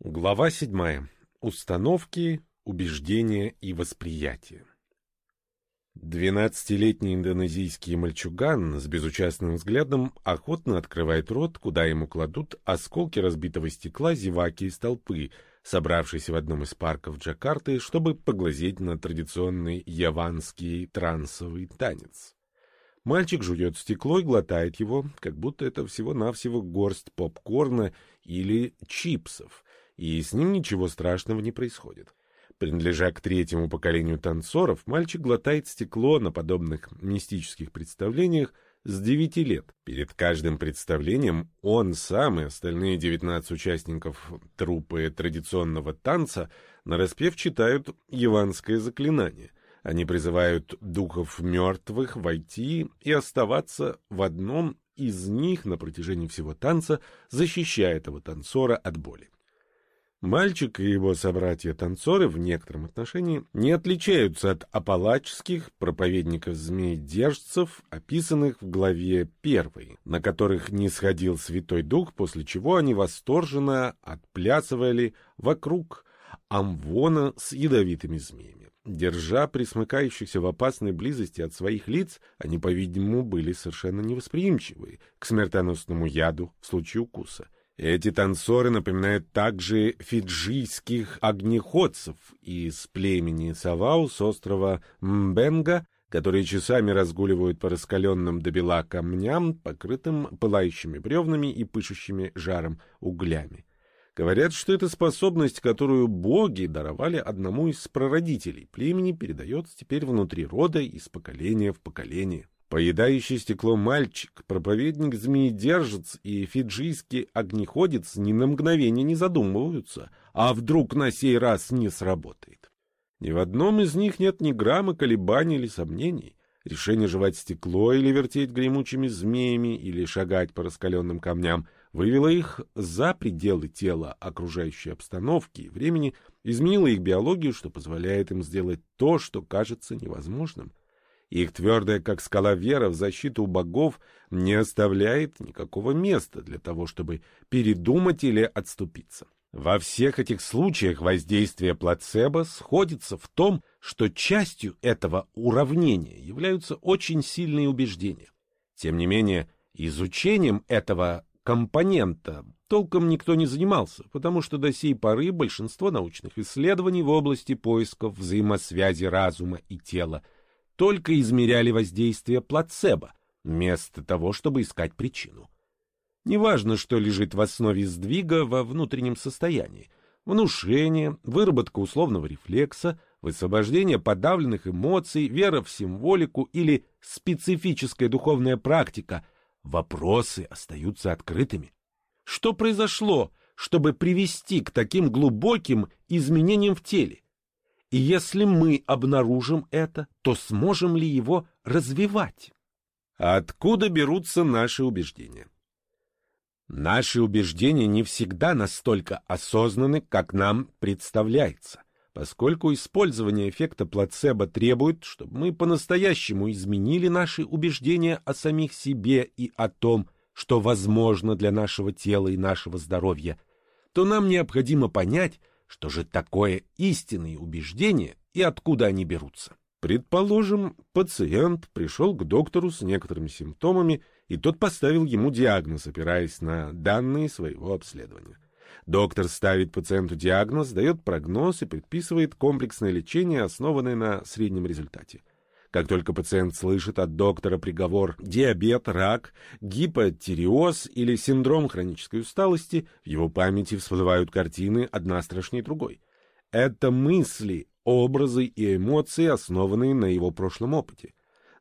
Глава 7. Установки, убеждения и восприятие. Двенадцатилетний индонезийский мальчуган с безучастным взглядом охотно открывает рот, куда ему кладут осколки разбитого стекла зеваки из толпы, собравшейся в одном из парков Джакарты, чтобы поглазеть на традиционный яванский трансовый танец. Мальчик жует стекло и глотает его, как будто это всего-навсего горсть попкорна или чипсов — и с ним ничего страшного не происходит. Принадлежа к третьему поколению танцоров, мальчик глотает стекло на подобных мистических представлениях с девяти лет. Перед каждым представлением он сам и остальные девятнадцать участников труппы традиционного танца нараспев читают яванское заклинание. Они призывают духов мертвых войти и оставаться в одном из них на протяжении всего танца, защищая этого танцора от боли. Мальчик и его собратья-танцоры в некотором отношении не отличаются от апалачских проповедников-змеедержцев, описанных в главе 1, на которых не сходил Святой Дух, после чего они восторженно отплясывали вокруг амвона с ядовитыми змеями. Держа присмыкающихся в опасной близости от своих лиц, они, по-видимому, были совершенно невосприимчивы к смертоносному яду в случае укуса — эти танцоры напоминают также фиджийских огнеходцев из племени Савау с острова Мбенга, которые часами разгуливают по раскаленным до бела камням, покрытым пылающими бревнами и пышущими жаром углями. Говорят, что эта способность, которую боги даровали одному из прародителей племени, передается теперь внутри рода из поколения в поколение. Поедающий стекло мальчик, проповедник-змеедержец и фиджийский огнеходец ни на мгновение не задумываются, а вдруг на сей раз не сработает. Ни в одном из них нет ни грамма колебаний или сомнений. Решение жевать стекло или вертеть гремучими змеями или шагать по раскаленным камням вывело их за пределы тела окружающей обстановки и времени, изменило их биологию, что позволяет им сделать то, что кажется невозможным. Их твердая, как скала вера в защиту богов, не оставляет никакого места для того, чтобы передумать или отступиться. Во всех этих случаях воздействие плацебо сходится в том, что частью этого уравнения являются очень сильные убеждения. Тем не менее, изучением этого компонента толком никто не занимался, потому что до сей поры большинство научных исследований в области поисков взаимосвязи разума и тела – только измеряли воздействие плацебо, вместо того, чтобы искать причину. Неважно, что лежит в основе сдвига во внутреннем состоянии. Внушение, выработка условного рефлекса, высвобождение подавленных эмоций, вера в символику или специфическая духовная практика, вопросы остаются открытыми. Что произошло, чтобы привести к таким глубоким изменениям в теле? И если мы обнаружим это, то сможем ли его развивать? Откуда берутся наши убеждения? Наши убеждения не всегда настолько осознаны, как нам представляется, поскольку использование эффекта плацебо требует, чтобы мы по-настоящему изменили наши убеждения о самих себе и о том, что возможно для нашего тела и нашего здоровья, то нам необходимо понять, что же такое истинные убеждения и откуда они берутся? Предположим, пациент пришел к доктору с некоторыми симптомами, и тот поставил ему диагноз, опираясь на данные своего обследования. Доктор ставит пациенту диагноз, дает прогноз и предписывает комплексное лечение, основанное на среднем результате. Как только пациент слышит от доктора приговор диабет, рак, гипотиреоз или синдром хронической усталости, в его памяти всплывают картины одна страшнее другой. Это мысли, образы и эмоции, основанные на его прошлом опыте.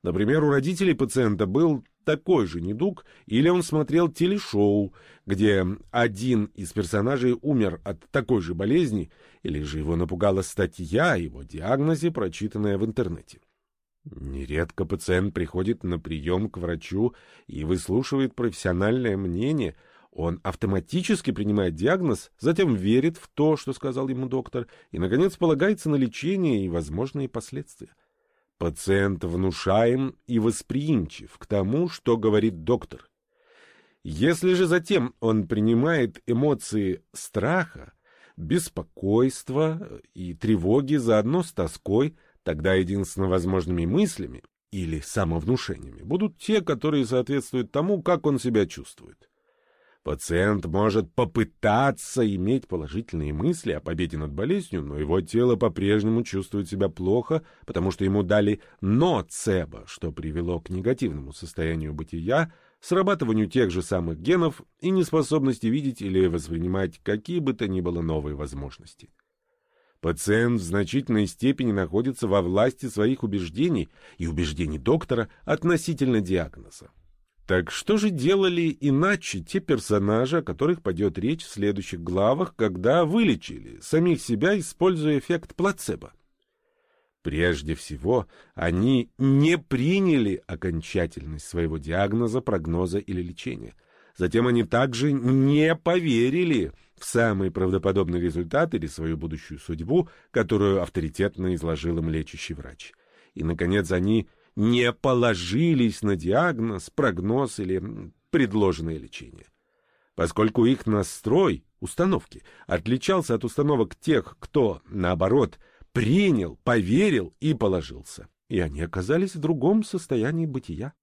Например, у родителей пациента был такой же недуг, или он смотрел телешоу, где один из персонажей умер от такой же болезни, или же его напугала статья о его диагнозе, прочитанная в интернете. Нередко пациент приходит на прием к врачу и выслушивает профессиональное мнение. Он автоматически принимает диагноз, затем верит в то, что сказал ему доктор, и, наконец, полагается на лечение и возможные последствия. Пациент внушаем и восприимчив к тому, что говорит доктор. Если же затем он принимает эмоции страха, беспокойства и тревоги заодно с тоской, тогда единственно возможными мыслями или самовнушениями будут те, которые соответствуют тому, как он себя чувствует. Пациент может попытаться иметь положительные мысли о победе над болезнью, но его тело по-прежнему чувствует себя плохо, потому что ему дали ноцебо, что привело к негативному состоянию бытия, срабатыванию тех же самых генов и неспособности видеть или воспринимать какие бы то ни было новые возможности. Пациент в значительной степени находится во власти своих убеждений и убеждений доктора относительно диагноза. Так что же делали иначе те персонажи, о которых пойдет речь в следующих главах, когда вылечили самих себя, используя эффект плацебо? Прежде всего, они не приняли окончательность своего диагноза, прогноза или лечения. Затем они также не поверили в самый правдоподобный результат или свою будущую судьбу, которую авторитетно изложил им лечащий врач. И, наконец, они не положились на диагноз, прогноз или предложенное лечение. Поскольку их настрой, установки, отличался от установок тех, кто, наоборот, принял, поверил и положился, и они оказались в другом состоянии бытия.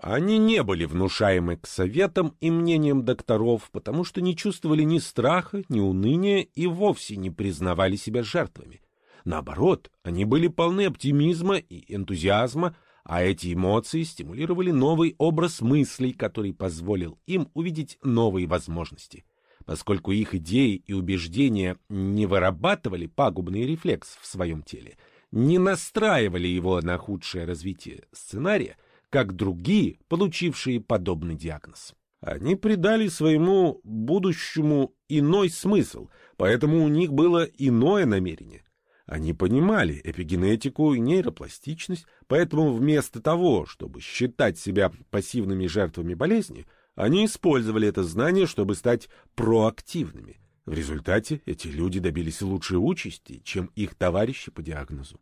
Они не были внушаемы к советам и мнениям докторов, потому что не чувствовали ни страха, ни уныния и вовсе не признавали себя жертвами. Наоборот, они были полны оптимизма и энтузиазма, а эти эмоции стимулировали новый образ мыслей, который позволил им увидеть новые возможности. Поскольку их идеи и убеждения не вырабатывали пагубный рефлекс в своем теле, не настраивали его на худшее развитие сценария, как другие, получившие подобный диагноз. Они придали своему будущему иной смысл, поэтому у них было иное намерение. Они понимали эпигенетику и нейропластичность, поэтому вместо того, чтобы считать себя пассивными жертвами болезни, они использовали это знание, чтобы стать проактивными. В результате эти люди добились лучшей участи, чем их товарищи по диагнозу.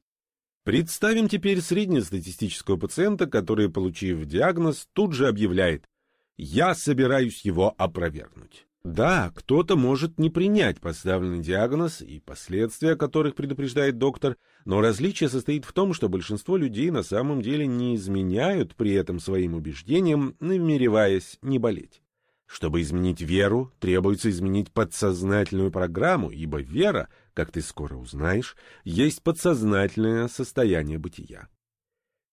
Представим теперь среднестатистического пациента, который, получив диагноз, тут же объявляет «Я собираюсь его опровергнуть». Да, кто-то может не принять поставленный диагноз и последствия, которых предупреждает доктор, но различие состоит в том, что большинство людей на самом деле не изменяют при этом своим убеждениям, намереваясь не болеть. Чтобы изменить веру, требуется изменить подсознательную программу, ибо вера, как ты скоро узнаешь, есть подсознательное состояние бытия.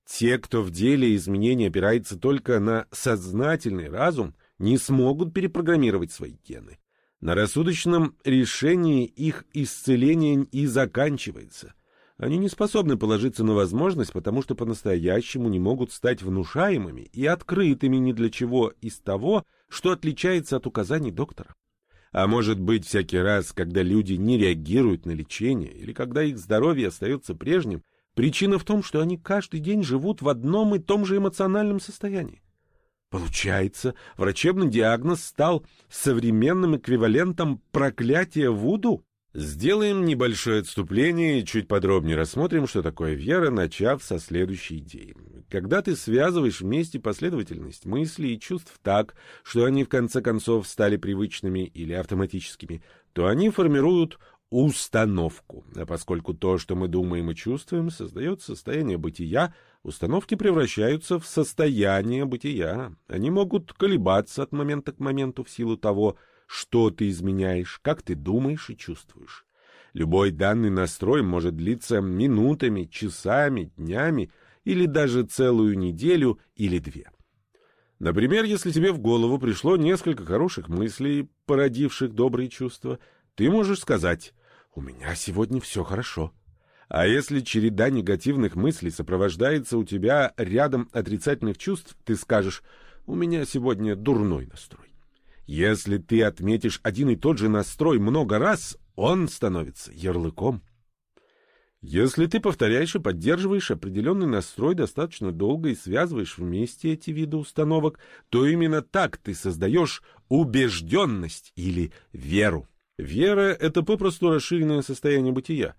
Те, кто в деле изменения опирается только на сознательный разум – не смогут перепрограммировать свои гены. На рассудочном решении их исцеление и заканчивается. Они не способны положиться на возможность, потому что по-настоящему не могут стать внушаемыми и открытыми ни для чего из того, что отличается от указаний доктора. А может быть, всякий раз, когда люди не реагируют на лечение или когда их здоровье остается прежним, причина в том, что они каждый день живут в одном и том же эмоциональном состоянии. Получается, врачебный диагноз стал современным эквивалентом проклятия Вуду? Сделаем небольшое отступление и чуть подробнее рассмотрим, что такое вера, начав со следующей идеи. Когда ты связываешь вместе последовательность мыслей и чувств так, что они в конце концов стали привычными или автоматическими, то они формируют установку. А поскольку то, что мы думаем и чувствуем, создает состояние бытия, установки превращаются в состояние бытия. Они могут колебаться от момента к моменту в силу того, что ты изменяешь, как ты думаешь и чувствуешь. Любой данный настрой может длиться минутами, часами, днями или даже целую неделю или две. Например, если тебе в голову пришло несколько хороших мыслей, породивших добрые чувства, ты можешь сказать «У меня сегодня все хорошо». А если череда негативных мыслей сопровождается у тебя рядом отрицательных чувств, ты скажешь «У меня сегодня дурной настрой». Если ты отметишь один и тот же настрой много раз, он становится ярлыком. Если ты повторяешь и поддерживаешь определенный настрой достаточно долго и связываешь вместе эти виды установок, то именно так ты создаешь убежденность или веру. Вера — это попросту расширенное состояние бытия.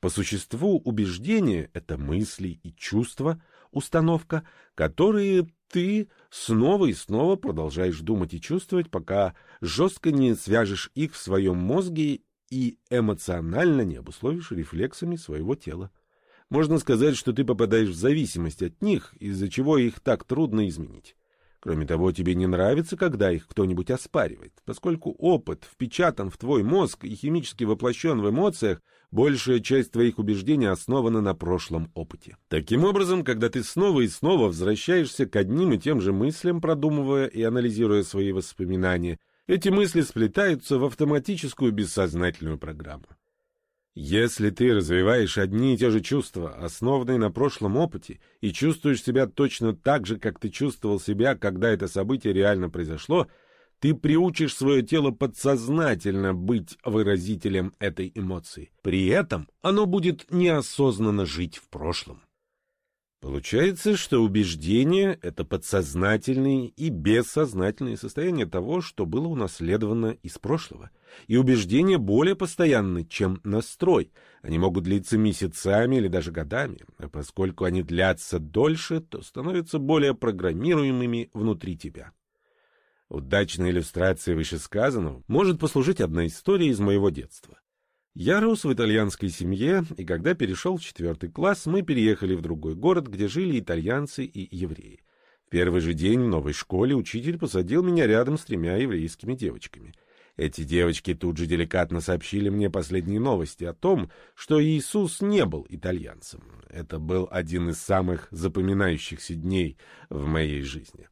По существу убеждения — это мысли и чувства, установка, которые ты снова и снова продолжаешь думать и чувствовать, пока жестко не свяжешь их в своем мозге и эмоционально не обусловишь рефлексами своего тела. Можно сказать, что ты попадаешь в зависимость от них, из-за чего их так трудно изменить. Кроме того, тебе не нравится, когда их кто-нибудь оспаривает, поскольку опыт впечатан в твой мозг и химически воплощен в эмоциях, большая часть твоих убеждений основана на прошлом опыте. Таким образом, когда ты снова и снова возвращаешься к одним и тем же мыслям, продумывая и анализируя свои воспоминания, эти мысли сплетаются в автоматическую бессознательную программу. Если ты развиваешь одни и те же чувства, основанные на прошлом опыте, и чувствуешь себя точно так же, как ты чувствовал себя, когда это событие реально произошло, ты приучишь свое тело подсознательно быть выразителем этой эмоции. При этом оно будет неосознанно жить в прошлом. Получается, что убеждение — это подсознательные и бессознательные состояния того, что было унаследовано из прошлого. И убеждения более постоянны, чем настрой. Они могут длиться месяцами или даже годами. А поскольку они длятся дольше, то становятся более программируемыми внутри тебя. Удачной иллюстрацией вышесказанного может послужить одна история из моего детства. Я рос в итальянской семье, и когда перешел в четвертый класс, мы переехали в другой город, где жили итальянцы и евреи. В первый же день в новой школе учитель посадил меня рядом с тремя еврейскими девочками. Эти девочки тут же деликатно сообщили мне последние новости о том, что Иисус не был итальянцем. Это был один из самых запоминающихся дней в моей жизни.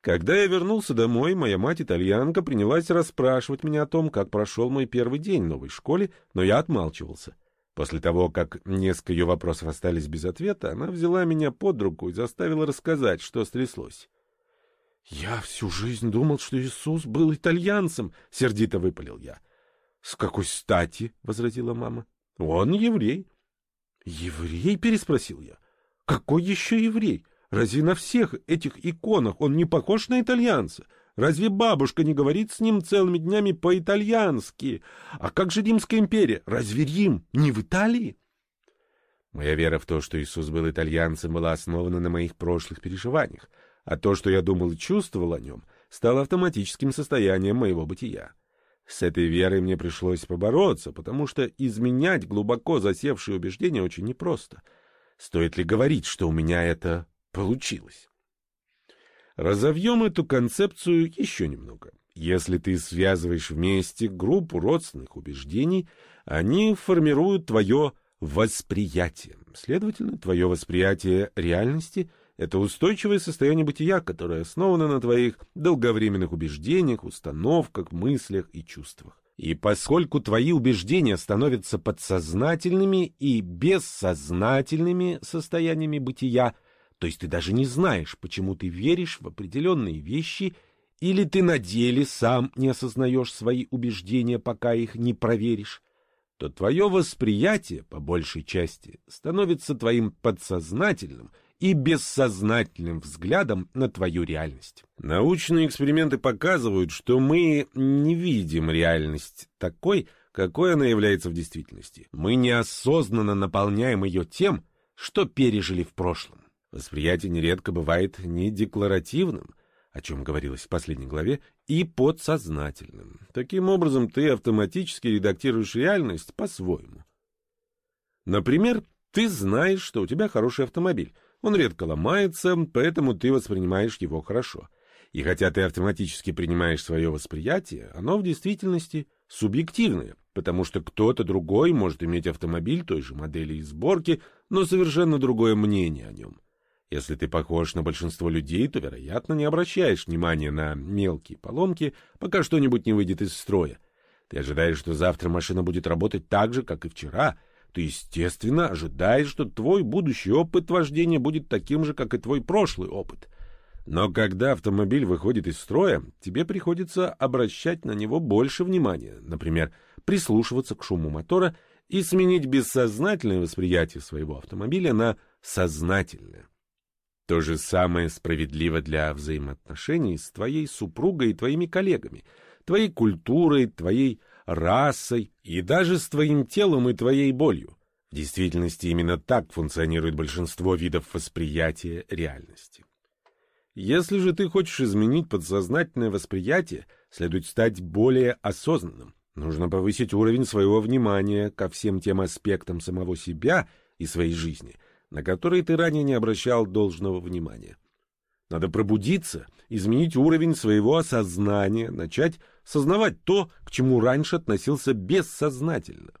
Когда я вернулся домой, моя мать-итальянка принялась расспрашивать меня о том, как прошел мой первый день в новой школе, но я отмалчивался. После того, как несколько ее вопросов остались без ответа, она взяла меня под руку и заставила рассказать, что стряслось. «Я всю жизнь думал, что Иисус был итальянцем», — сердито выпалил я. «С какой стати?» — возразила мама. «Он еврей». «Еврей?» — переспросил я. «Какой еще еврей? Разве на всех этих иконах он не похож на итальянца? Разве бабушка не говорит с ним целыми днями по-итальянски? А как же Римская империя? Разве Рим не в Италии? Моя вера в то, что Иисус был итальянцем, была основана на моих прошлых переживаниях, а то, что я думал и чувствовал о нем, стало автоматическим состоянием моего бытия. С этой верой мне пришлось побороться, потому что изменять глубоко засевшие убеждения очень непросто. Стоит ли говорить, что у меня это получилось. Разовьем эту концепцию еще немного. Если ты связываешь вместе группу родственных убеждений, они формируют твое восприятие. Следовательно, твое восприятие реальности — это устойчивое состояние бытия, которое основано на твоих долговременных убеждениях, установках, мыслях и чувствах. И поскольку твои убеждения становятся подсознательными и бессознательными состояниями бытия — то есть ты даже не знаешь, почему ты веришь в определенные вещи, или ты на деле сам не осознаешь свои убеждения, пока их не проверишь, то твое восприятие, по большей части, становится твоим подсознательным и бессознательным взглядом на твою реальность. Научные эксперименты показывают, что мы не видим реальность такой, какой она является в действительности. Мы неосознанно наполняем ее тем, что пережили в прошлом. Восприятие нередко бывает не декларативным, о чем говорилось в последней главе, и подсознательным. Таким образом, ты автоматически редактируешь реальность по-своему. Например, ты знаешь, что у тебя хороший автомобиль. Он редко ломается, поэтому ты воспринимаешь его хорошо. И хотя ты автоматически принимаешь свое восприятие, оно в действительности субъективное, потому что кто-то другой может иметь автомобиль той же модели и сборки, но совершенно другое мнение о нем. Если ты похож на большинство людей, то, вероятно, не обращаешь внимания на мелкие поломки, пока что-нибудь не выйдет из строя. Ты ожидаешь, что завтра машина будет работать так же, как и вчера. Ты, естественно, ожидаешь, что твой будущий опыт вождения будет таким же, как и твой прошлый опыт. Но когда автомобиль выходит из строя, тебе приходится обращать на него больше внимания, например, прислушиваться к шуму мотора и сменить бессознательное восприятие своего автомобиля на сознательное. То же самое справедливо для взаимоотношений с твоей супругой и твоими коллегами, твоей культурой, твоей расой и даже с твоим телом и твоей болью. В действительности именно так функционирует большинство видов восприятия реальности. Если же ты хочешь изменить подсознательное восприятие, следует стать более осознанным. Нужно повысить уровень своего внимания ко всем тем аспектам самого себя и своей жизни, на которые ты ранее не обращал должного внимания. Надо пробудиться, изменить уровень своего осознания, начать сознавать то, к чему раньше относился бессознательно.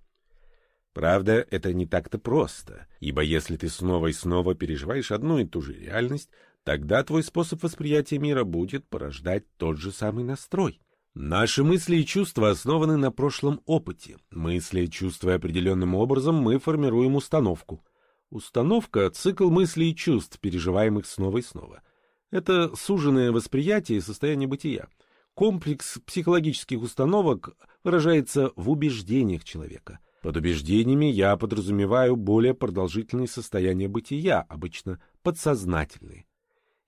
Правда, это не так-то просто, ибо если ты снова и снова переживаешь одну и ту же реальность, тогда твой способ восприятия мира будет порождать тот же самый настрой. Наши мысли и чувства основаны на прошлом опыте. Мысли и чувства определенным образом мы формируем установку. Установка — цикл мыслей и чувств, переживаемых снова и снова. Это суженное восприятие и состояние бытия. Комплекс психологических установок выражается в убеждениях человека — под убеждениями я подразумеваю более продолжительные состояния бытия, обычно подсознательные.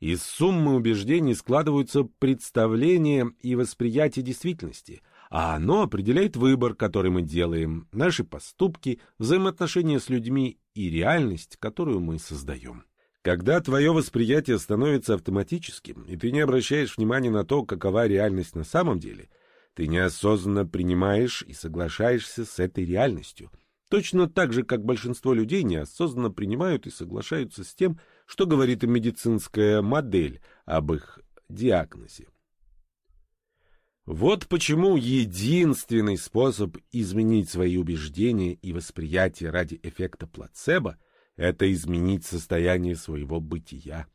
Из суммы убеждений складываются представления и восприятие действительности, а оно определяет выбор, который мы делаем, наши поступки, взаимоотношения с людьми и реальность, которую мы создаем. Когда твое восприятие становится автоматическим, и ты не обращаешь внимания на то, какова реальность на самом деле – ты неосознанно принимаешь и соглашаешься с этой реальностью. Точно так же, как большинство людей неосознанно принимают и соглашаются с тем, что говорит медицинская модель об их диагнозе. Вот почему единственный способ изменить свои убеждения и восприятие ради эффекта плацебо – это изменить состояние своего бытия.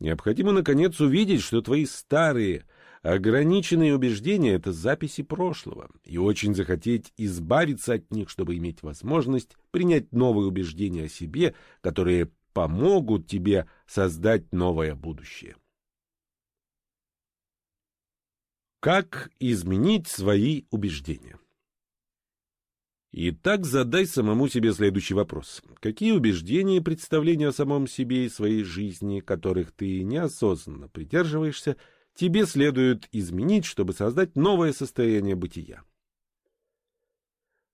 Необходимо, наконец, увидеть, что твои старые – Ограниченные убеждения — это записи прошлого, и очень захотеть избавиться от них, чтобы иметь возможность принять новые убеждения о себе, которые помогут тебе создать новое будущее. Как изменить свои убеждения? Итак, задай самому себе следующий вопрос. Какие убеждения и представления о самом себе и своей жизни, которых ты неосознанно придерживаешься, тебе следует изменить, чтобы создать новое состояние бытия.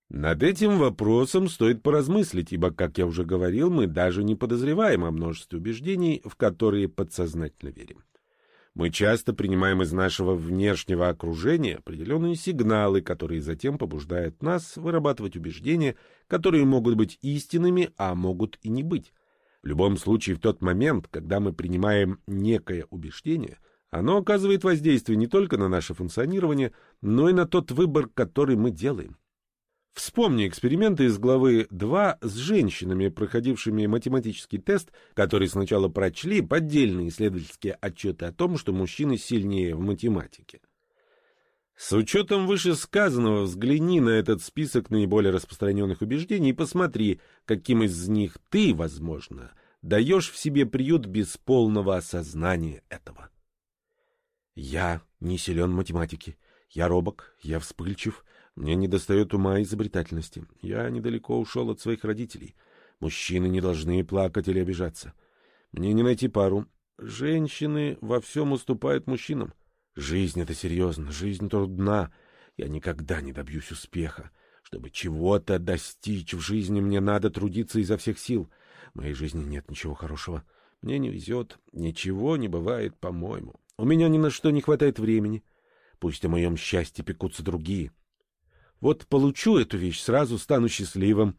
Над этим вопросом стоит поразмыслить, ибо, как я уже говорил, мы даже не подозреваем о множестве убеждений, в которые подсознательно верим. Мы часто принимаем из нашего внешнего окружения определенные сигналы, которые затем побуждают нас вырабатывать убеждения, которые могут быть истинными, а могут и не быть. В любом случае, в тот момент, когда мы принимаем некое убеждение – оно оказывает воздействие не только на наше функционирование, но и на тот выбор, который мы делаем. Вспомни эксперименты из главы 2 с женщинами, проходившими математический тест, которые сначала прочли поддельные исследовательские отчеты о том, что мужчины сильнее в математике. С учетом вышесказанного взгляни на этот список наиболее распространенных убеждений и посмотри, каким из них ты, возможно, даешь в себе приют без полного осознания этого. Я не силен в математике. Я робок, я вспыльчив, мне недостает ума и изобретательности. Я недалеко ушел от своих родителей. Мужчины не должны плакать или обижаться. Мне не найти пару. Женщины во всем уступают мужчинам. Жизнь — это серьезно, жизнь трудна. Я никогда не добьюсь успеха. Чтобы чего-то достичь в жизни, мне надо трудиться изо всех сил. В моей жизни нет ничего хорошего. Мне не везет, ничего не бывает, по-моему. У меня ни на что не хватает времени. Пусть о моем счастье пекутся другие. Вот получу эту вещь, сразу стану счастливым.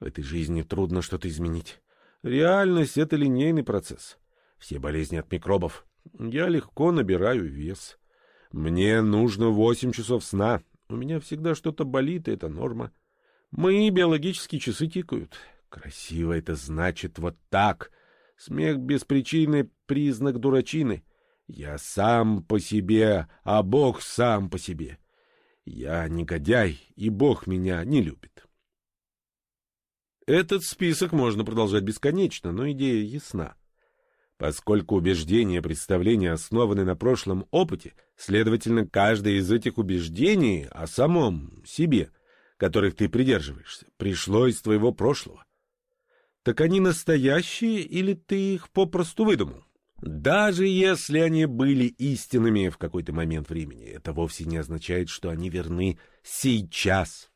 В этой жизни трудно что-то изменить. Реальность — это линейный процесс. Все болезни от микробов. Я легко набираю вес. Мне нужно восемь часов сна. У меня всегда что-то болит, и это норма. Мои биологические часы тикают. Красиво это значит вот так. Смех без причины — признак дурачины. Я сам по себе, а Бог сам по себе. Я негодяй, и Бог меня не любит. Этот список можно продолжать бесконечно, но идея ясна. Поскольку убеждения и представления основаны на прошлом опыте, следовательно, каждое из этих убеждений о самом себе, которых ты придерживаешься, пришло из твоего прошлого. Так они настоящие или ты их попросту выдумал? Даже если они были истинными в какой-то момент времени, это вовсе не означает, что они верны сейчас.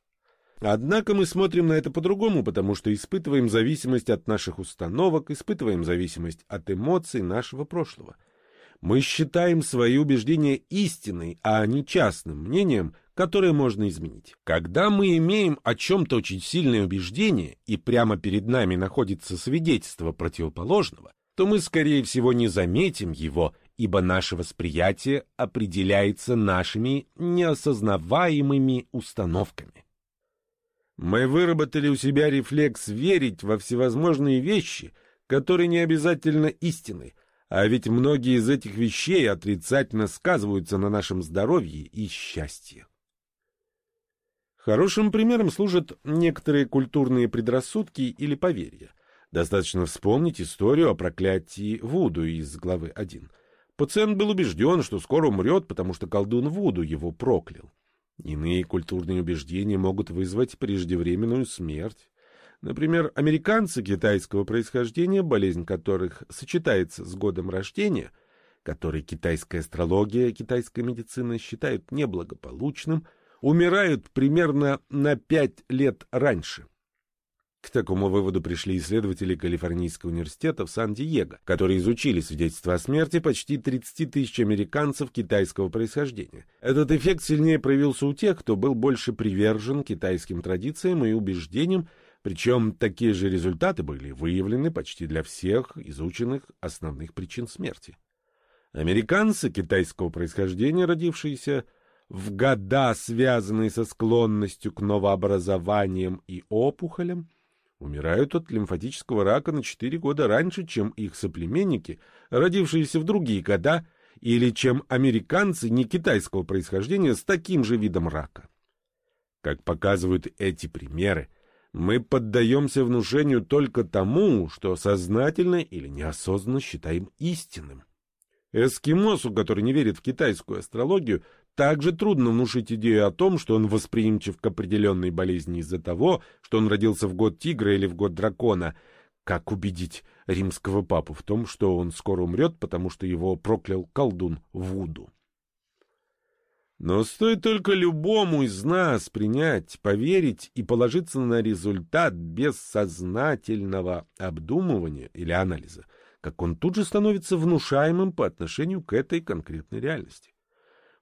Однако мы смотрим на это по-другому, потому что испытываем зависимость от наших установок, испытываем зависимость от эмоций нашего прошлого. Мы считаем свои убеждения истиной, а не частным мнением, которое можно изменить. Когда мы имеем о чем-то очень сильное убеждение, и прямо перед нами находится свидетельство противоположного, то мы, скорее всего, не заметим его, ибо наше восприятие определяется нашими неосознаваемыми установками. Мы выработали у себя рефлекс верить во всевозможные вещи, которые не обязательно истины, а ведь многие из этих вещей отрицательно сказываются на нашем здоровье и счастье. Хорошим примером служат некоторые культурные предрассудки или поверья. Достаточно вспомнить историю о проклятии Вуду из главы 1. Пациент был убежден, что скоро умрет, потому что колдун Вуду его проклял. Иные культурные убеждения могут вызвать преждевременную смерть. Например, американцы китайского происхождения, болезнь которых сочетается с годом рождения, который китайская астрология китайская медицина считают неблагополучным, умирают примерно на пять лет раньше. К такому выводу пришли исследователи Калифорнийского университета в Сан-Диего, которые изучили свидетельства о смерти почти 30 тысяч американцев китайского происхождения. Этот эффект сильнее проявился у тех, кто был больше привержен китайским традициям и убеждениям, причем такие же результаты были выявлены почти для всех изученных основных причин смерти. Американцы китайского происхождения, родившиеся в года, связанные со склонностью к новообразованиям и опухолям, умирают от лимфатического рака на 4 года раньше, чем их соплеменники, родившиеся в другие года, или чем американцы не китайского происхождения с таким же видом рака. Как показывают эти примеры, мы поддаемся внушению только тому, что сознательно или неосознанно считаем истинным. Эскимосу, который не верит в китайскую астрологию, также трудно внушить идею о том, что он восприимчив к определенной болезни из-за того, что он родился в год тигра или в год дракона. Как убедить римского папу в том, что он скоро умрет, потому что его проклял колдун Вуду? Но стоит только любому из нас принять, поверить и положиться на результат без сознательного обдумывания или анализа, как он тут же становится внушаемым по отношению к этой конкретной реальности.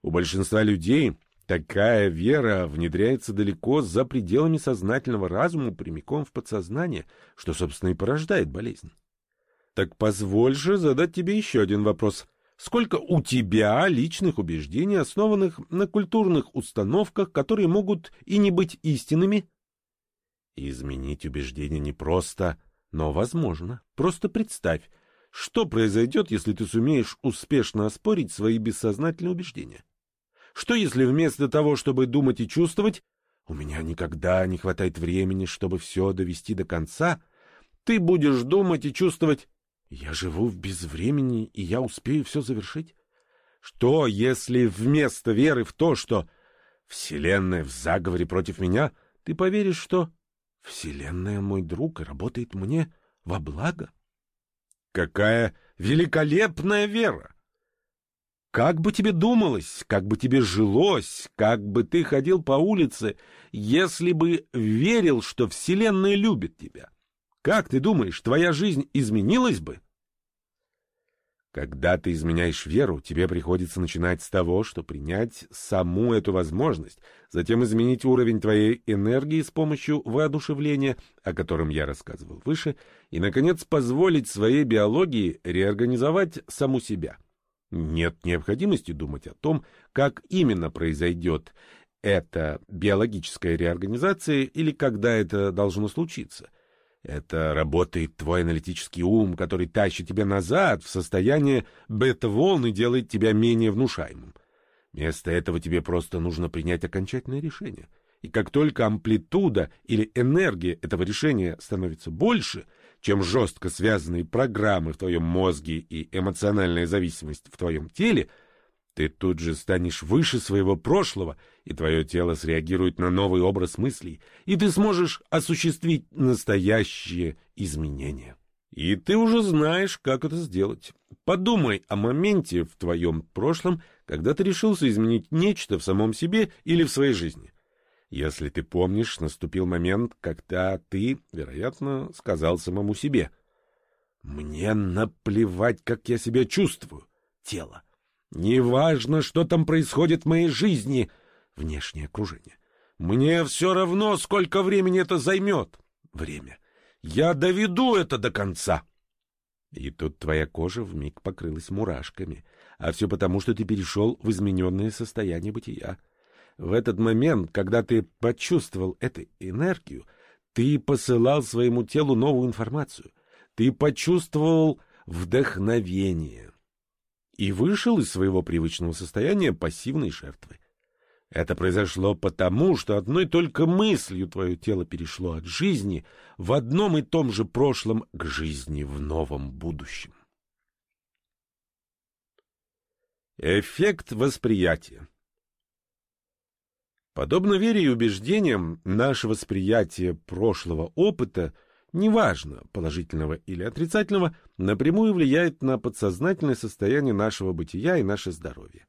У большинства людей такая вера внедряется далеко за пределами сознательного разума прямиком в подсознание, что, собственно, и порождает болезнь. Так позволь же задать тебе еще один вопрос. Сколько у тебя личных убеждений, основанных на культурных установках, которые могут и не быть истинными? Изменить убеждения непросто, но возможно. Просто представь, что произойдет, если ты сумеешь успешно оспорить свои бессознательные убеждения. Что если вместо того, чтобы думать и чувствовать, у меня никогда не хватает времени, чтобы все довести до конца, ты будешь думать и чувствовать, я живу в безвремени, и я успею все завершить? Что, если вместо веры в то, что Вселенная в заговоре против меня, ты поверишь, что Вселенная мой друг и работает мне во благо? Какая великолепная вера! Как бы тебе думалось, как бы тебе жилось, как бы ты ходил по улице, если бы верил, что Вселенная любит тебя? Как ты думаешь, твоя жизнь изменилась бы? Когда ты изменяешь веру, тебе приходится начинать с того, что принять саму эту возможность, затем изменить уровень твоей энергии с помощью воодушевления, о котором я рассказывал выше, и, наконец, позволить своей биологии реорганизовать саму себя. Нет необходимости думать о том, как именно произойдет эта биологическая реорганизация или когда это должно случиться. Это работает твой аналитический ум, который тащит тебя назад в состояние бета-волн и делает тебя менее внушаемым. Вместо этого тебе просто нужно принять окончательное решение. И как только амплитуда или энергия этого решения становится больше — чем жестко связанные программы в твоем мозге и эмоциональная зависимость в твоем теле, ты тут же станешь выше своего прошлого, и твое тело среагирует на новый образ мыслей, и ты сможешь осуществить настоящие изменения. И ты уже знаешь, как это сделать. Подумай о моменте в твоем прошлом, когда ты решился изменить нечто в самом себе или в своей жизни. Если ты помнишь, наступил момент, когда ты, вероятно, сказал самому себе «Мне наплевать, как я себя чувствую, тело. Неважно, что там происходит в моей жизни, Внешнее окружение. Мне все равно, сколько времени это займет. Время. Я доведу это до конца. И тут твоя кожа вмиг покрылась мурашками, а все потому, что ты перешел в измененное состояние бытия. В этот момент, когда ты почувствовал эту энергию, ты посылал своему телу новую информацию. Ты почувствовал вдохновение и вышел из своего привычного состояния пассивной жертвы. Это произошло потому, что одной только мыслью твое тело перешло от жизни в одном и том же прошлом к жизни в новом будущем. Эффект восприятия Подобно вере и убеждениям, наше восприятие прошлого опыта, неважно, положительного или отрицательного, напрямую влияет на подсознательное состояние нашего бытия и наше здоровье.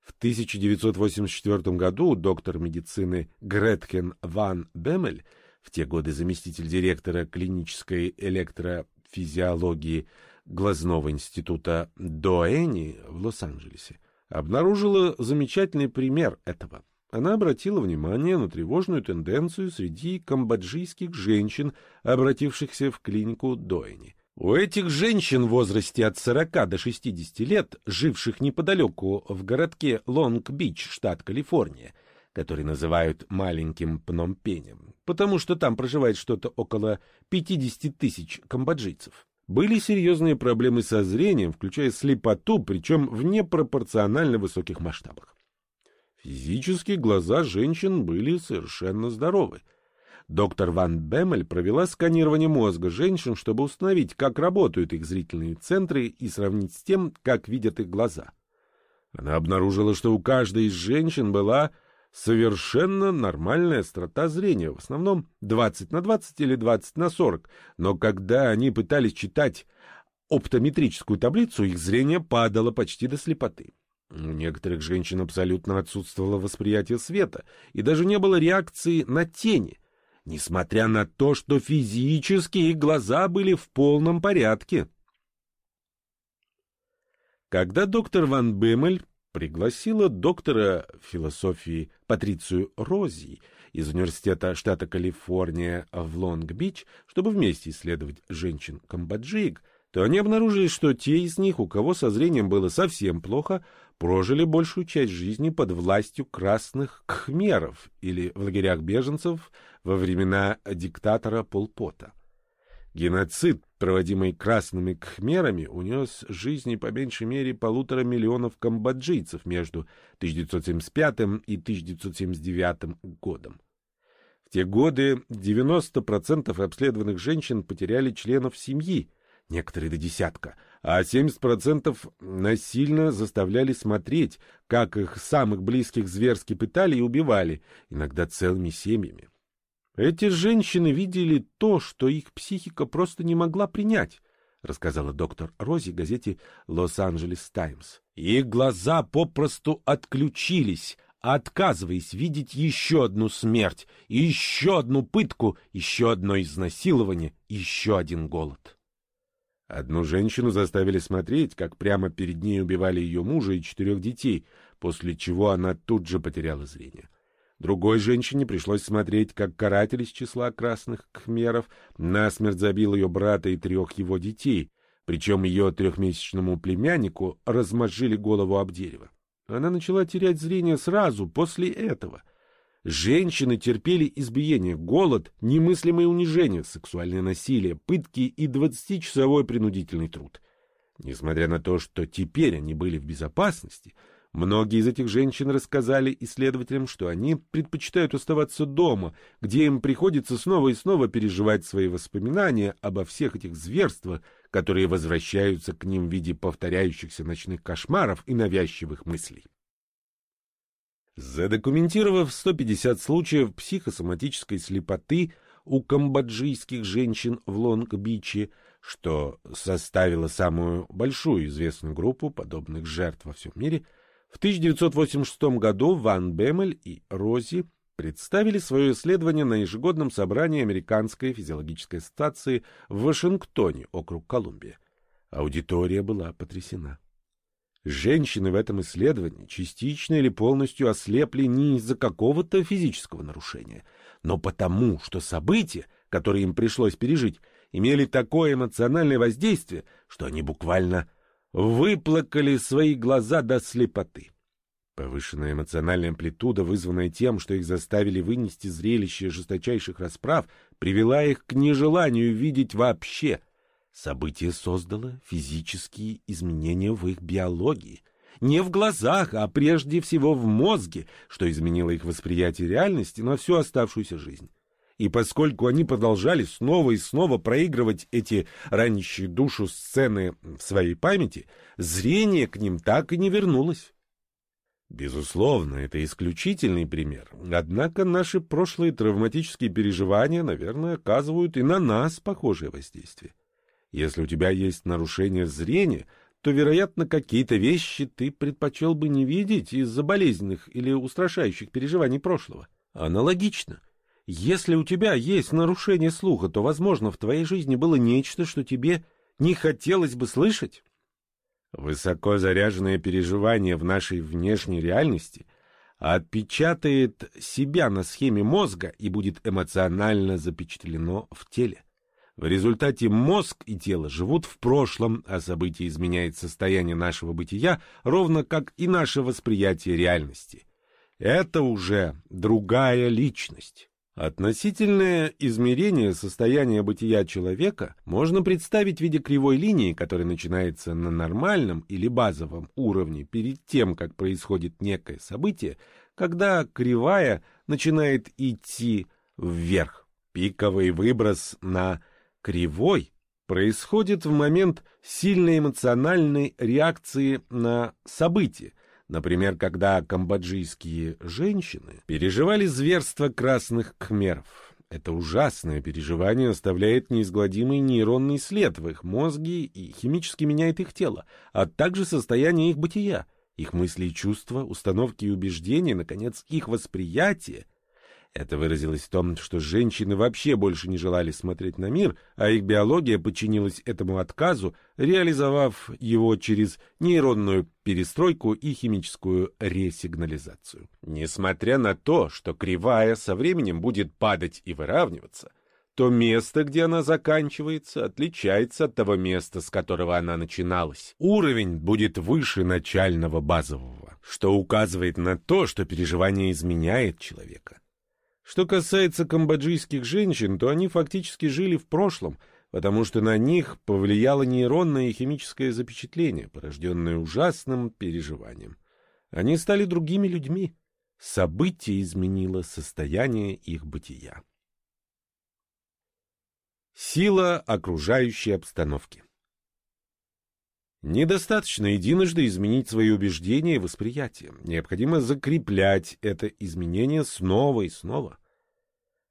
В 1984 году доктор медицины Гретхен ван Бемель, в те годы заместитель директора клинической электрофизиологии глазного института Доэни в Лос-Анджелесе, обнаружила замечательный пример этого. Она обратила внимание на тревожную тенденцию среди камбоджийских женщин, обратившихся в клинику Доэни. У этих женщин в возрасте от 40 до 60 лет, живших неподалеку в городке Лонг-Бич, штат Калифорния, который называют маленьким Пномпенем, потому что там проживает что-то около 50 тысяч камбоджийцев, были серьезные проблемы со зрением, включая слепоту, причем в непропорционально высоких масштабах. Физически глаза женщин были совершенно здоровы — Доктор Ван Бемель провела сканирование мозга женщин, чтобы установить, как работают их зрительные центры и сравнить с тем, как видят их глаза. Она обнаружила, что у каждой из женщин была совершенно нормальная острота зрения, в основном 20 на 20 или 20 на 40, но когда они пытались читать оптометрическую таблицу, их зрение падало почти до слепоты. У некоторых женщин абсолютно отсутствовало восприятие света, и даже не было реакции на тени — несмотря на то, что физически их глаза были в полном порядке. Когда доктор Ван Бемель пригласила доктора философии Патрицию Рози из университета штата Калифорния в Лонг-Бич, чтобы вместе исследовать женщин-камбоджиек, то они обнаружили, что те из них, у кого со зрением было совсем плохо, прожили большую часть жизни под властью красных кхмеров или в лагерях беженцев во времена диктатора Полпота. Геноцид, проводимый красными кхмерами, унес жизни по меньшей мере полутора миллионов камбоджийцев между 1975 и 1979 годом. В те годы 90% обследованных женщин потеряли членов семьи, некоторые до десятка, а 70% насильно заставляли смотреть, как их самых близких зверски пытали и убивали, иногда целыми семьями. Эти женщины видели то, что их психика просто не могла принять, рассказала доктор Рози газете «Лос-Анджелес Таймс». Их глаза попросту отключились, отказываясь видеть еще одну смерть, еще одну пытку, еще одно изнасилование, еще один голод. Одну женщину заставили смотреть, как прямо перед ней убивали ее мужа и четырех детей, после чего она тут же потеряла зрение. Другой женщине пришлось смотреть, как каратель из числа красных кхмеров насмерть забил ее брата и трех его детей, причем ее трехмесячному племяннику размозжили голову об дерево. Она начала терять зрение сразу после этого — Женщины терпели избиение, голод, немыслимое унижение, сексуальное насилие, пытки и двадцатичасовой принудительный труд. Несмотря на то, что теперь они были в безопасности, многие из этих женщин рассказали исследователям, что они предпочитают оставаться дома, где им приходится снова и снова переживать свои воспоминания обо всех этих зверствах, которые возвращаются к ним в виде повторяющихся ночных кошмаров и навязчивых мыслей. Задокументировав 150 случаев психосоматической слепоты у камбоджийских женщин в Лонг-Биче, что составило самую большую известную группу подобных жертв во всем мире, в 1986 году Ван Бемель и Рози представили свое исследование на ежегодном собрании Американской физиологической ассоциации в Вашингтоне, округ Колумбия. Аудитория была потрясена. Женщины в этом исследовании частично или полностью ослепли не из-за какого-то физического нарушения, но потому, что события, которые им пришлось пережить, имели такое эмоциональное воздействие, что они буквально выплакали свои глаза до слепоты. Повышенная эмоциональная амплитуда, вызванная тем, что их заставили вынести зрелище жесточайших расправ, привела их к нежеланию видеть вообще – Событие создало физические изменения в их биологии. Не в глазах, а прежде всего в мозге, что изменило их восприятие реальности на всю оставшуюся жизнь. И поскольку они продолжали снова и снова проигрывать эти ранящие душу сцены в своей памяти, зрение к ним так и не вернулось. Безусловно, это исключительный пример. Однако наши прошлые травматические переживания, наверное, оказывают и на нас похожее воздействие. Если у тебя есть нарушение зрения, то, вероятно, какие-то вещи ты предпочел бы не видеть из-за болезненных или устрашающих переживаний прошлого. Аналогично. Если у тебя есть нарушение слуха, то, возможно, в твоей жизни было нечто, что тебе не хотелось бы слышать. Высоко заряженное переживание в нашей внешней реальности отпечатает себя на схеме мозга и будет эмоционально запечатлено в теле. В результате мозг и тело живут в прошлом, а событие изменяет состояние нашего бытия, ровно как и наше восприятие реальности. Это уже другая личность. Относительное измерение состояния бытия человека можно представить в виде кривой линии, которая начинается на нормальном или базовом уровне перед тем, как происходит некое событие, когда кривая начинает идти вверх. Пиковый выброс на Кривой происходит в момент сильной эмоциональной реакции на событие, например, когда камбоджийские женщины переживали зверство красных кхмеров. Это ужасное переживание оставляет неизгладимый нейронный след в их мозге и химически меняет их тело, а также состояние их бытия, их мысли и чувства, установки и убеждения, наконец, их восприятие — это выразилось в том, что женщины вообще больше не желали смотреть на мир, а их биология подчинилась этому отказу, реализовав его через нейронную перестройку и химическую ресигнализацию. Несмотря на то, что кривая со временем будет падать и выравниваться, то место, где она заканчивается, отличается от того места, с которого она начиналась. Уровень будет выше начального базового, что указывает на то, что переживание изменяет человека. Что касается камбоджийских женщин, то они фактически жили в прошлом, потому что на них повлияло нейронное и химическое запечатление, порожденное ужасным переживанием. Они стали другими людьми. Событие изменило состояние их бытия. Сила окружающей обстановки Недостаточно единожды изменить свои убеждения и восприятие. Необходимо закреплять это изменение снова и снова.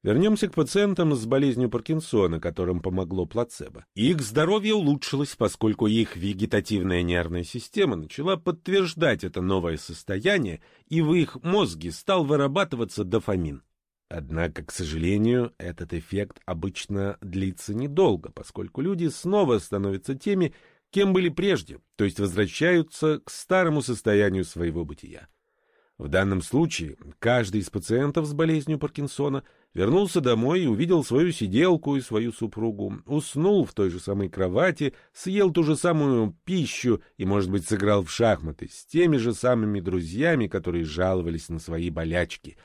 Вернемся к пациентам с болезнью Паркинсона, которым помогло плацебо. Их здоровье улучшилось, поскольку их вегетативная нервная система начала подтверждать это новое состояние, и в их мозге стал вырабатываться дофамин. Однако, к сожалению, этот эффект обычно длится недолго, поскольку люди снова становятся теми, кем были прежде, то есть возвращаются к старому состоянию своего бытия. В данном случае каждый из пациентов с болезнью Паркинсона вернулся домой и увидел свою сиделку и свою супругу, уснул в той же самой кровати, съел ту же самую пищу и, может быть, сыграл в шахматы с теми же самыми друзьями, которые жаловались на свои болячки.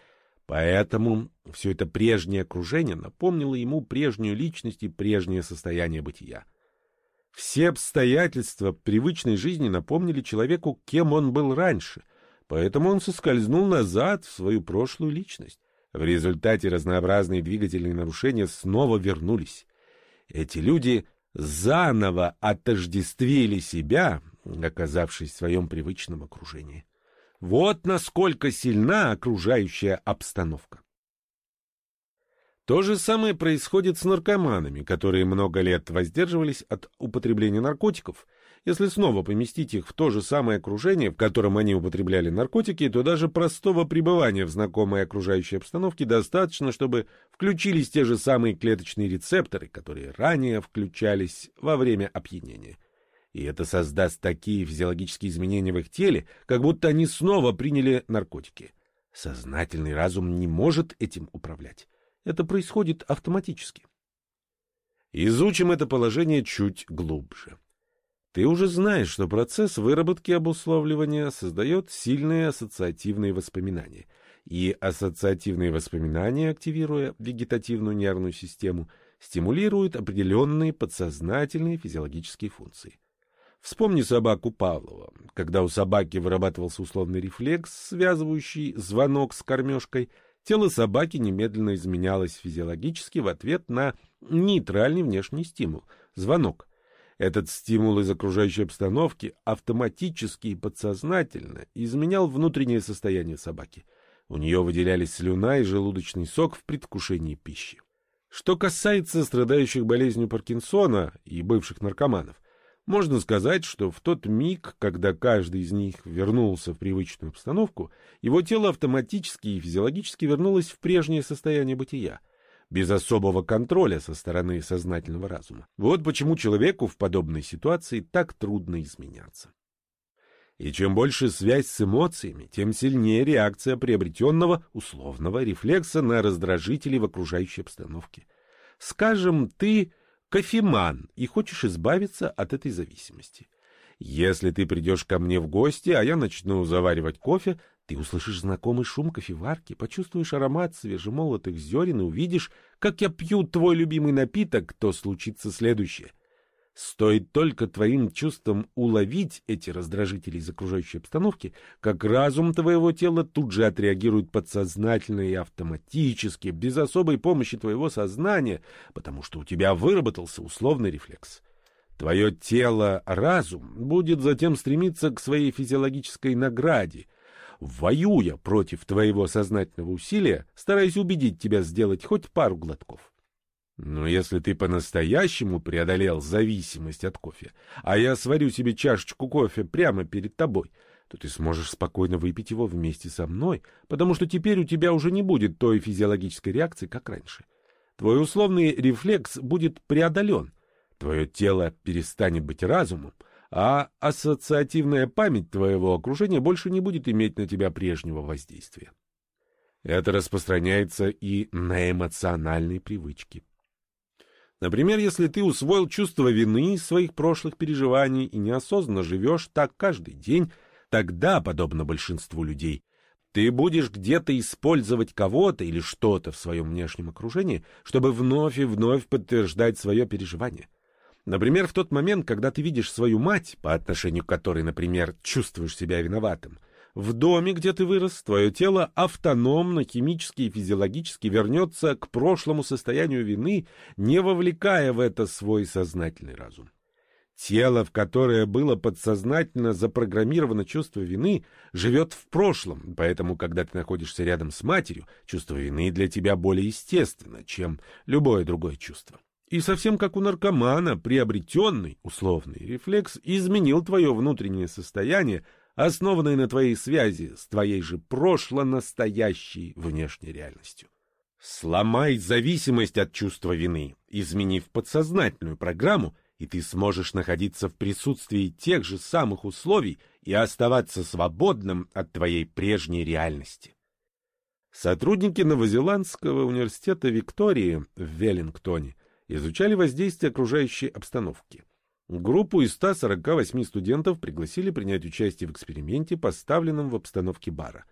Поэтому все это прежнее окружение напомнило ему прежнюю личность и прежнее состояние бытия. Все обстоятельства привычной жизни напомнили человеку, кем он был раньше — Поэтому он соскользнул назад в свою прошлую личность. В результате разнообразные двигательные нарушения снова вернулись. Эти люди заново отождествили себя, оказавшись в своем привычном окружении. Вот насколько сильна окружающая обстановка. То же самое происходит с наркоманами, которые много лет воздерживались от употребления наркотиков. Если снова поместить их в то же самое окружение, в котором они употребляли наркотики, то даже простого пребывания в знакомой окружающей обстановке достаточно, чтобы включились те же самые клеточные рецепторы, которые ранее включались во время опьянения. И это создаст такие физиологические изменения в их теле, как будто они снова приняли наркотики. Сознательный разум не может этим управлять. Это происходит автоматически. Изучим это положение чуть глубже. Ты уже знаешь, что процесс выработки обусловливания создает сильные ассоциативные воспоминания. И ассоциативные воспоминания, активируя вегетативную нервную систему, стимулируют определенные подсознательные физиологические функции. Вспомни собаку Павлова. Когда у собаки вырабатывался условный рефлекс, связывающий звонок с кормежкой, тело собаки немедленно изменялось физиологически в ответ на нейтральный внешний стимул – звонок – этот стимул из окружающей обстановки автоматически и подсознательно изменял внутреннее состояние собаки. У нее выделялись слюна и желудочный сок в предвкушении пищи. Что касается страдающих болезнью Паркинсона и бывших наркоманов, можно сказать, что в тот миг, когда каждый из них вернулся в привычную обстановку, его тело автоматически и физиологически вернулось в прежнее состояние бытия — без особого контроля со стороны сознательного разума. Вот почему человеку в подобной ситуации так трудно изменяться. И чем больше связь с эмоциями, тем сильнее реакция приобретенного условного рефлекса на раздражители в окружающей обстановке. Скажем, ты кофеман и хочешь избавиться от этой зависимости. Если ты придешь ко мне в гости, а я начну заваривать кофе, ты услышишь знакомый шум кофеварки, почувствуешь аромат свежемолотых зерен и увидишь, как я пью твой любимый напиток, то случится следующее. Стоит только твоим чувствам уловить эти раздражители из окружающей обстановки, как разум твоего тела тут же отреагирует подсознательно и автоматически, без особой помощи твоего сознания, потому что у тебя выработался условный рефлекс. Твое тело-разум будет затем стремиться к своей физиологической награде, воюя против твоего сознательного усилия, стараясь убедить тебя сделать хоть пару глотков. Но если ты по-настоящему преодолел зависимость от кофе, а я сварю себе чашечку кофе прямо перед тобой, то ты сможешь спокойно выпить его вместе со мной, потому что теперь у тебя уже не будет той физиологической реакции, как раньше. Твой условный рефлекс будет преодолен, твое тело перестанет быть разумом, а ассоциативная память твоего окружения больше не будет иметь на тебя прежнего воздействия. Это распространяется и на эмоциональные привычки. Например, если ты усвоил чувство вины из своих прошлых переживаний и неосознанно живешь так каждый день, тогда, подобно большинству людей, ты будешь где-то использовать кого-то или что-то в своем внешнем окружении, чтобы вновь и вновь подтверждать свое переживание. Например, в тот момент, когда ты видишь свою мать, по отношению к которой, например, чувствуешь себя виноватым, в доме, где ты вырос, твое тело автономно, химически и физиологически вернется к прошлому состоянию вины, не вовлекая в это свой сознательный разум. Тело, в которое было подсознательно запрограммировано чувство вины, живет в прошлом, поэтому, когда ты находишься рядом с матерью, чувство вины для тебя более естественно, чем любое другое чувство. И совсем как у наркомана, приобретенный, условный рефлекс изменил твое внутреннее состояние, основанное на твоей связи с твоей же прошло-настоящей внешней реальностью. Сломай зависимость от чувства вины, изменив подсознательную программу, и ты сможешь находиться в присутствии тех же самых условий и оставаться свободным от твоей прежней реальности. Сотрудники Новозеландского университета Виктории в Веллингтоне изучали воздействие окружающей обстановки. Группу из 148 студентов пригласили принять участие в эксперименте, поставленном в обстановке бара.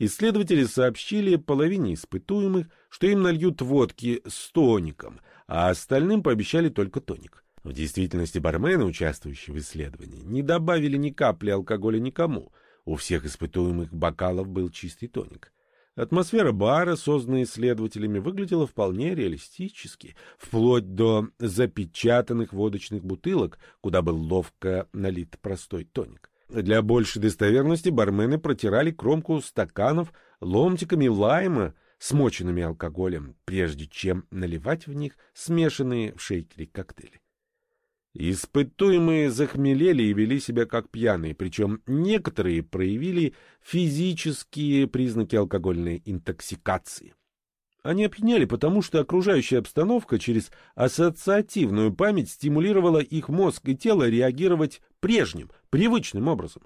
Исследователи сообщили половине испытуемых, что им нальют водки с тоником, а остальным пообещали только тоник. В действительности бармены, участвующие в исследовании, не добавили ни капли алкоголя никому. У всех испытуемых бокалов был чистый тоник. Атмосфера бара, созданная исследователями, выглядела вполне реалистически, вплоть до запечатанных водочных бутылок, куда был ловко налит простой тоник. Для большей достоверности бармены протирали кромку стаканов ломтиками лайма, смоченными алкоголем, прежде чем наливать в них смешанные в шейкере коктейли. Испытуемые захмелели и вели себя как пьяные, причем некоторые проявили физические признаки алкогольной интоксикации. Они опьяняли, потому что окружающая обстановка через ассоциативную память стимулировала их мозг и тело реагировать прежним, привычным образом.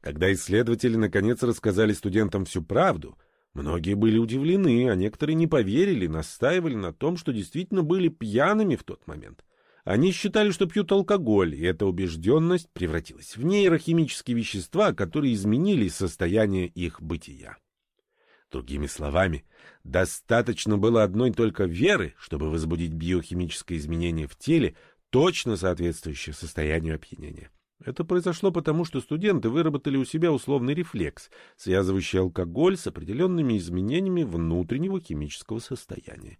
Когда исследователи наконец рассказали студентам всю правду, многие были удивлены, а некоторые не поверили, настаивали на том, что действительно были пьяными в тот момент. Они считали, что пьют алкоголь, и эта убежденность превратилась в нейрохимические вещества, которые изменили состояние их бытия. Другими словами, достаточно было одной только веры, чтобы возбудить биохимическое изменение в теле, точно соответствующее состоянию опьянения. Это произошло потому, что студенты выработали у себя условный рефлекс, связывающий алкоголь с определенными изменениями внутреннего химического состояния.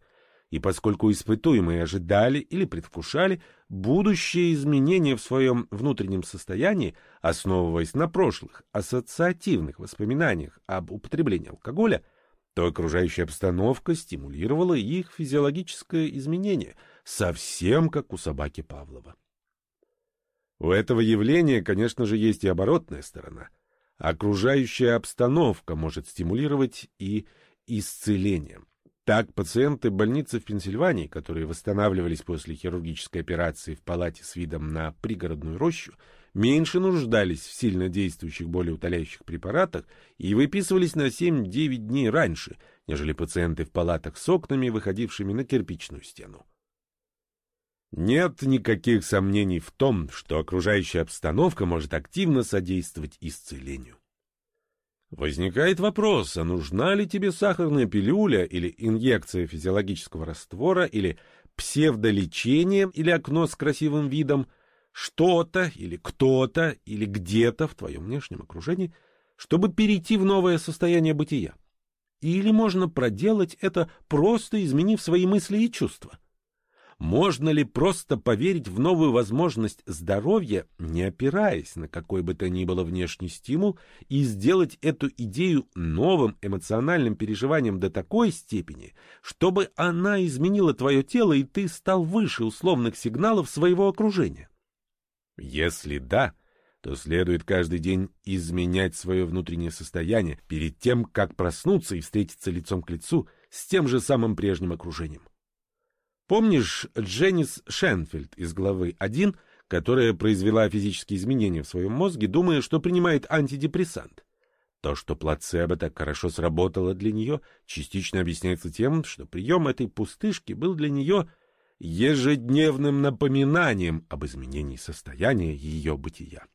И поскольку испытуемые ожидали или предвкушали будущее изменения в своем внутреннем состоянии, основываясь на прошлых ассоциативных воспоминаниях об употреблении алкоголя, то окружающая обстановка стимулировала их физиологическое изменение, совсем как у собаки Павлова. У этого явления, конечно же, есть и оборотная сторона. Окружающая обстановка может стимулировать и исцеление. Так, пациенты больницы в Пенсильвании, которые восстанавливались после хирургической операции в палате с видом на пригородную рощу, меньше нуждались в сильно действующих болеутоляющих препаратах и выписывались на 7-9 дней раньше, нежели пациенты в палатах с окнами, выходившими на кирпичную стену. Нет никаких сомнений в том, что окружающая обстановка может активно содействовать исцелению. Возникает вопрос, а нужна ли тебе сахарная пилюля или инъекция физиологического раствора или псевдолечение или окно с красивым видом, что-то или кто-то или где-то в твоем внешнем окружении, чтобы перейти в новое состояние бытия? Или можно проделать это, просто изменив свои мысли и чувства? Можно ли просто поверить в новую возможность здоровья, не опираясь на какой бы то ни было внешний стимул, и сделать эту идею новым эмоциональным переживанием до такой степени, чтобы она изменила твое тело, и ты стал выше условных сигналов своего окружения? Если да, то следует каждый день изменять свое внутреннее состояние перед тем, как проснуться и встретиться лицом к лицу с тем же самым прежним окружением. Помнишь Дженнис Шенфельд из главы 1, которая произвела физические изменения в своем мозге, думая, что принимает антидепрессант? То, что плацебо так хорошо сработало для нее, частично объясняется тем, что прием этой пустышки был для нее ежедневным напоминанием об изменении состояния ее бытия.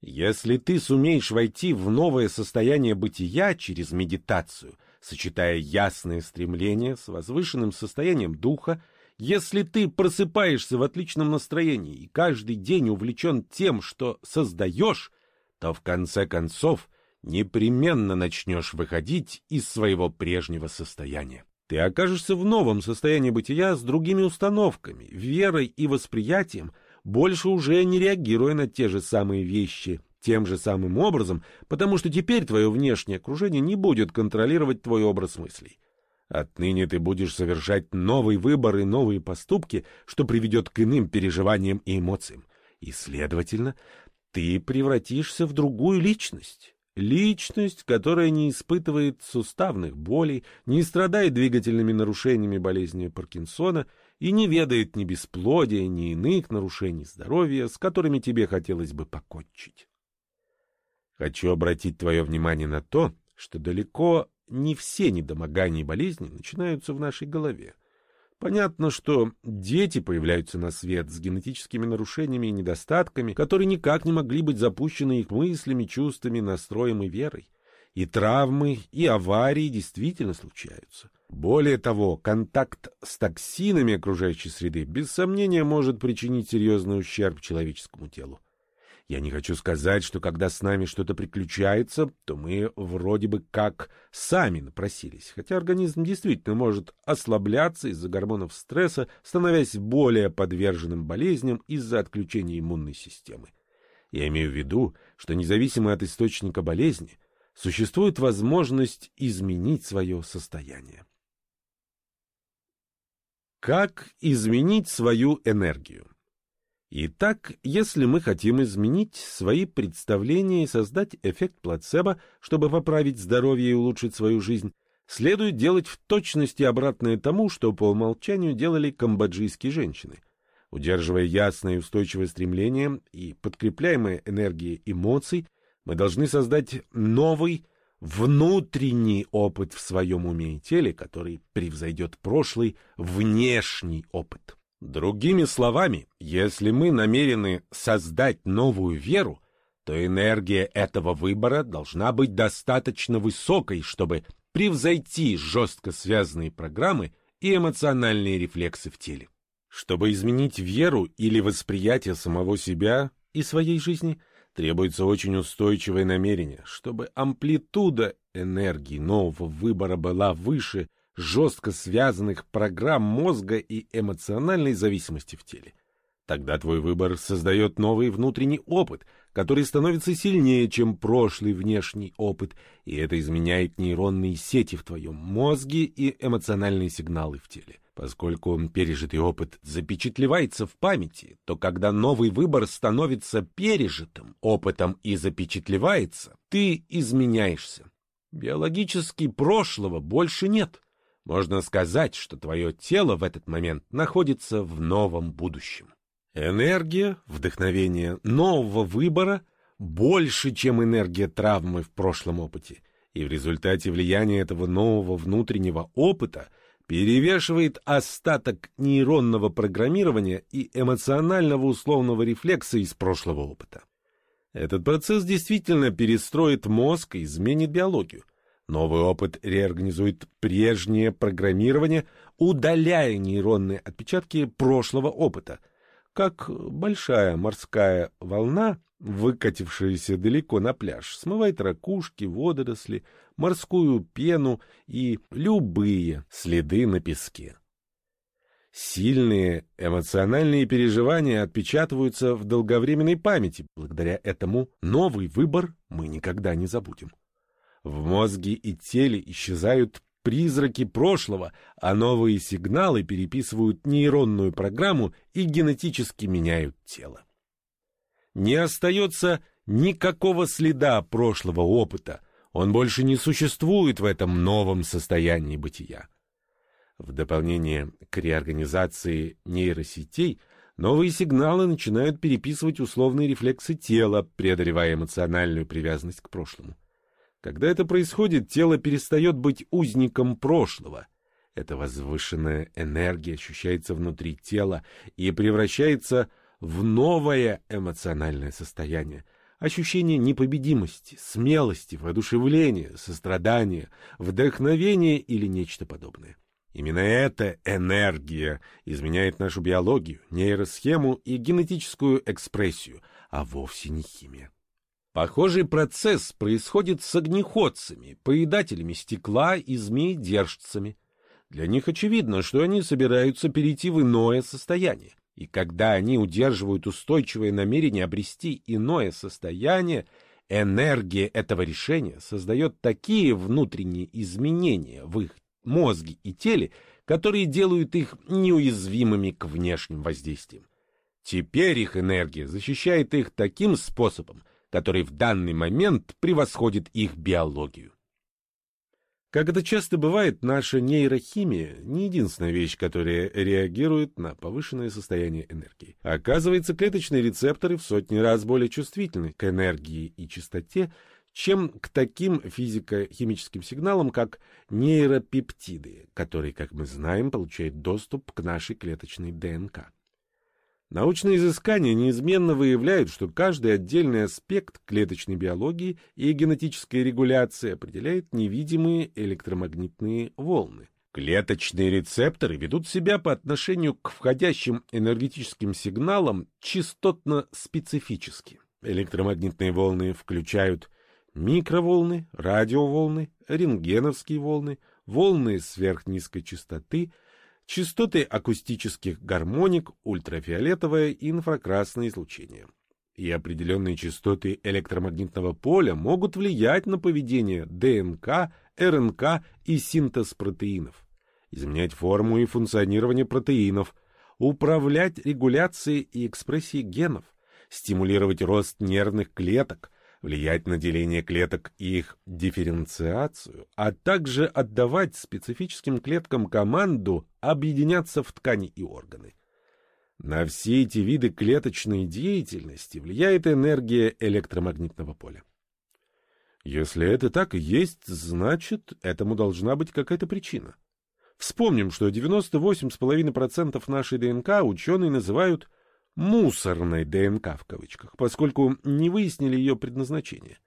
Если ты сумеешь войти в новое состояние бытия через медитацию, сочетая ясное стремление с возвышенным состоянием духа, если ты просыпаешься в отличном настроении и каждый день увлечен тем, что создаешь, то в конце концов непременно начнешь выходить из своего прежнего состояния. Ты окажешься в новом состоянии бытия с другими установками, верой и восприятием, больше уже не реагируя на те же самые вещи тем же самым образом, потому что теперь твое внешнее окружение не будет контролировать твой образ мыслей. Отныне ты будешь совершать новый выбор и новые поступки, что приведет к иным переживаниям и эмоциям. И, следовательно, ты превратишься в другую личность. Личность, которая не испытывает суставных болей, не страдает двигательными нарушениями болезни Паркинсона и не ведает ни бесплодия, ни иных нарушений здоровья, с которыми тебе хотелось бы покончить. Хочу обратить твое внимание на то, что далеко не все недомогания и болезни начинаются в нашей голове. Понятно, что дети появляются на свет с генетическими нарушениями и недостатками, которые никак не могли быть запущены их мыслями, чувствами, настроем и верой. И травмы, и аварии действительно случаются. Более того, контакт с токсинами окружающей среды без сомнения может причинить серьезный ущерб человеческому телу. Я не хочу сказать, что когда с нами что-то приключается, то мы вроде бы как сами напросились, хотя организм действительно может ослабляться из-за гормонов стресса, становясь более подверженным болезням из-за отключения иммунной системы. Я имею в виду, что независимо от источника болезни, существует возможность изменить свое состояние. Как изменить свою энергию? Итак, если мы хотим изменить свои представления и создать эффект плацебо, чтобы поправить здоровье и улучшить свою жизнь, следует делать в точности обратное тому, что по умолчанию делали камбоджийские женщины. Удерживая ясное и устойчивое стремление и подкрепляемое энергией эмоций, мы должны создать новый внутренний опыт в своем уме и теле, который превзойдет прошлый внешний опыт. Другими словами, если мы намерены создать новую веру, то энергия этого выбора должна быть достаточно высокой, чтобы превзойти жестко связанные программы и эмоциональные рефлексы в теле. Чтобы изменить веру или восприятие самого себя и своей жизни, требуется очень устойчивое намерение, чтобы амплитуда энергии нового выбора была выше жестко связанных программ мозга и эмоциональной зависимости в теле. Тогда твой выбор создает новый внутренний опыт, который становится сильнее, чем прошлый внешний опыт, и это изменяет нейронные сети в твоем мозге и эмоциональные сигналы в теле. Поскольку пережитый опыт запечатлевается в памяти, то когда новый выбор становится пережитым опытом и запечатлевается, ты изменяешься. Биологически прошлого больше нет. Можно сказать, что твое тело в этот момент находится в новом будущем. Энергия, вдохновение нового выбора больше, чем энергия травмы в прошлом опыте, и в результате влияния этого нового внутреннего опыта перевешивает остаток нейронного программирования и эмоционального условного рефлекса из прошлого опыта. Этот процесс действительно перестроит мозг и изменит биологию. Новый опыт реорганизует прежнее программирование, удаляя нейронные отпечатки прошлого опыта, как большая морская волна, выкатившаяся далеко на пляж, смывает ракушки, водоросли, морскую пену и любые следы на песке. Сильные эмоциональные переживания отпечатываются в долговременной памяти. Благодаря этому новый выбор мы никогда не забудем. В мозге и теле исчезают призраки прошлого, а новые сигналы переписывают нейронную программу и генетически меняют тело. Не остается никакого следа прошлого опыта, он больше не существует в этом новом состоянии бытия. В дополнение к реорганизации нейросетей, новые сигналы начинают переписывать условные рефлексы тела, преодолевая эмоциональную привязанность к прошлому. Когда это происходит, тело перестает быть узником прошлого. Эта возвышенная энергия ощущается внутри тела и превращается в новое эмоциональное состояние. Ощущение непобедимости, смелости, воодушевления, сострадания, вдохновения или нечто подобное. Именно эта энергия изменяет нашу биологию, нейросхему и генетическую экспрессию, а вовсе не химия. Похожий процесс происходит с огнеходцами, поедателями стекла и змеи-держцами. Для них очевидно, что они собираются перейти в иное состояние. И когда они удерживают устойчивое намерение обрести иное состояние, энергия этого решения создает такие внутренние изменения в их мозге и теле, которые делают их неуязвимыми к внешним воздействиям. Теперь их энергия защищает их таким способом, который в данный момент превосходит их биологию. Как это часто бывает, наша нейрохимия не единственная вещь, которая реагирует на повышенное состояние энергии. Оказывается, клеточные рецепторы в сотни раз более чувствительны к энергии и частоте, чем к таким физико-химическим сигналам, как нейропептиды, которые, как мы знаем, получают доступ к нашей клеточной ДНК. Научные изыскания неизменно выявляют, что каждый отдельный аспект клеточной биологии и генетической регуляции определяет невидимые электромагнитные волны. Клеточные рецепторы ведут себя по отношению к входящим энергетическим сигналам частотно-специфически. Электромагнитные волны включают микроволны, радиоволны, рентгеновские волны, волны сверхнизкой частоты – частоты акустических гармоник, ультрафиолетовое и инфракрасное излучение. И определенные частоты электромагнитного поля могут влиять на поведение ДНК, РНК и синтез протеинов, изменять форму и функционирование протеинов, управлять регуляцией и экспрессией генов, стимулировать рост нервных клеток, влиять на деление клеток и их дифференциацию, а также отдавать специфическим клеткам команду объединяться в ткани и органы. На все эти виды клеточной деятельности влияет энергия электромагнитного поля. Если это так и есть, значит, этому должна быть какая-то причина. Вспомним, что 98,5% нашей ДНК ученые называют «мусорной ДНК» в кавычках, поскольку не выяснили ее предназначение.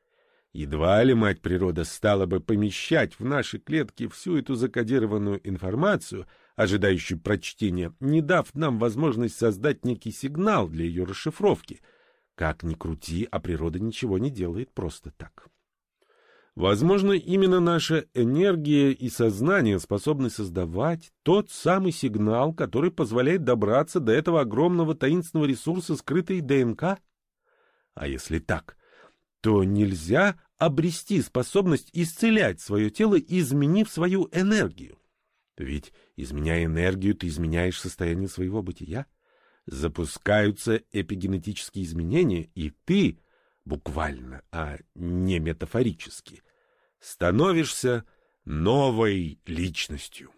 Едва ли мать природа стала бы помещать в наши клетки всю эту закодированную информацию, ожидающую прочтения, не дав нам возможность создать некий сигнал для ее расшифровки. Как ни крути, а природа ничего не делает просто так. Возможно, именно наша энергия и сознание способны создавать тот самый сигнал, который позволяет добраться до этого огромного таинственного ресурса скрытой ДНК? А если так, то нельзя обрести способность исцелять свое тело, изменив свою энергию. Ведь, изменяя энергию, ты изменяешь состояние своего бытия. Запускаются эпигенетические изменения, и ты буквально, а не метафорически, становишься новой личностью.